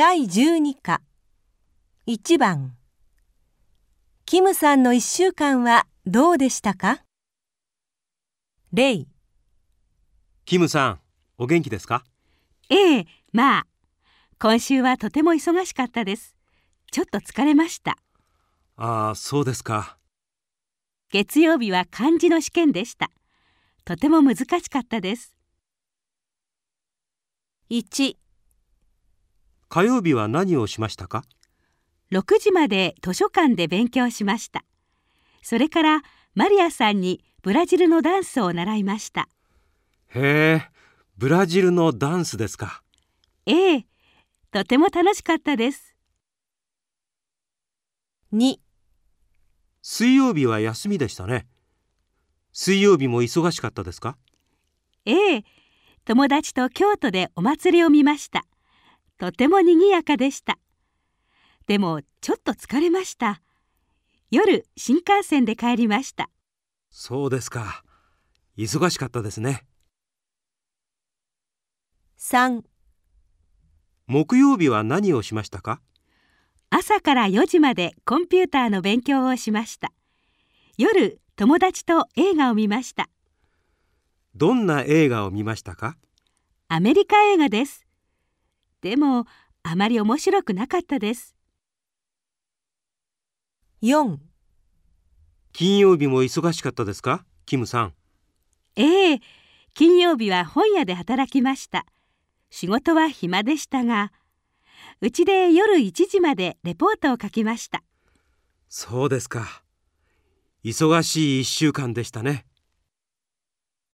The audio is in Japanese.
第12課1番キムさんの1週間はどうでしたか？例キムさん、お元気ですか？ええ、まあ。今週はとても忙しかったです。ちょっと疲れました。ああ、そうですか。月曜日は漢字の試験でした。とても難しかったです。1火曜日は何をしましたか？6時まで図書館で勉強しました。それからマリアさんにブラジルのダンスを習いました。へえ、ブラジルのダンスですか。ええ、とても楽しかったです。2水曜日は休みでしたね。水曜日も忙しかったですか？ええ、友達と京都でお祭りを見ました。とても賑やかでした。でもちょっと疲れました。夜新幹線で帰りました。そうですか。忙しかったですね。3木曜日は何をしましたか？朝から4時までコンピューターの勉強をしました。夜友達と映画を見ました。どんな映画を見ましたか？アメリカ映画です。でもあまり面白くなかったです。4金曜日も忙しかったですか？キムさん。ええ、金曜日は本屋で働きました。仕事は暇でしたが、うちで夜1時までレポートを書きました。そうですか。忙しい一週間でしたね。